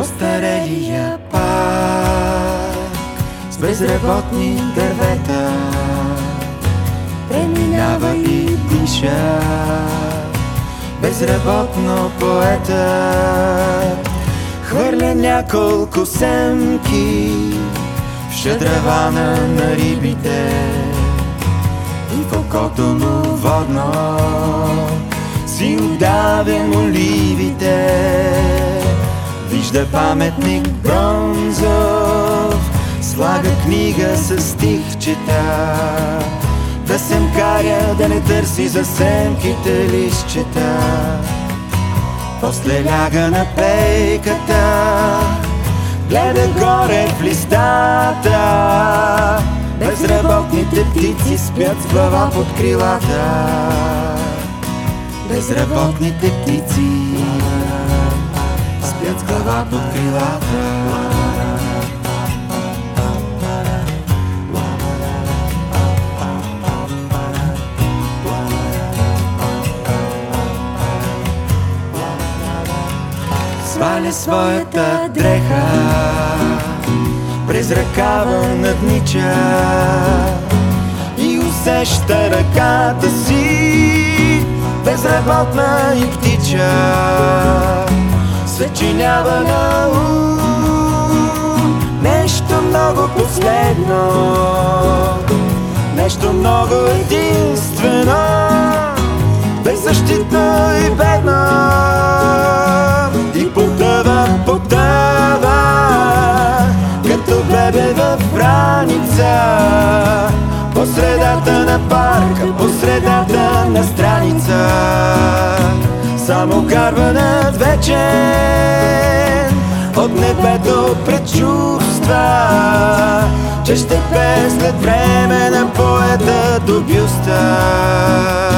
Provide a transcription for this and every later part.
Постарелия парк с безработни дървета. Преминава и диша безработно поета. Хвърля няколко семки в шадравана на рибите. И в окото му водно си удавя моливите Вижда паметник бронзов. Слага книга с стихчета Да семкаря, да не търси за семките лищчета После ляга на пейката. Гледа горе в листата. Безработните птици спят с глава под крилата. Безработните птици с глава под крилата. Сваля своята дреха През ръкава наднича И усеща ръката си Безработна и птича Съчинява на ум Нещо много последно. Нещо много единствено. Беззащитно и бедно И потъва, потъва Като бебе в раница. По средата на парка, по средата на страница Само карванът вечен От небето предчувства Че ще пее след време на поета до бюста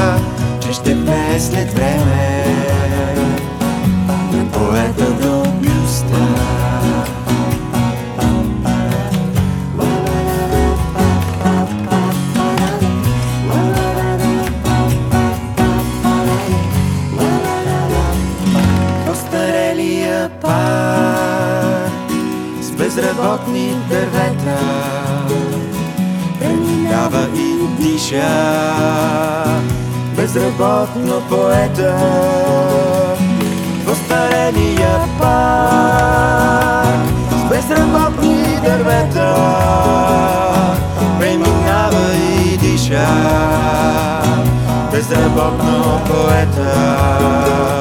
с безработни дървета. Преминава и диша. Безработно поета. В старения парк с безработни дървета. Преминава и диша. Безработно поета.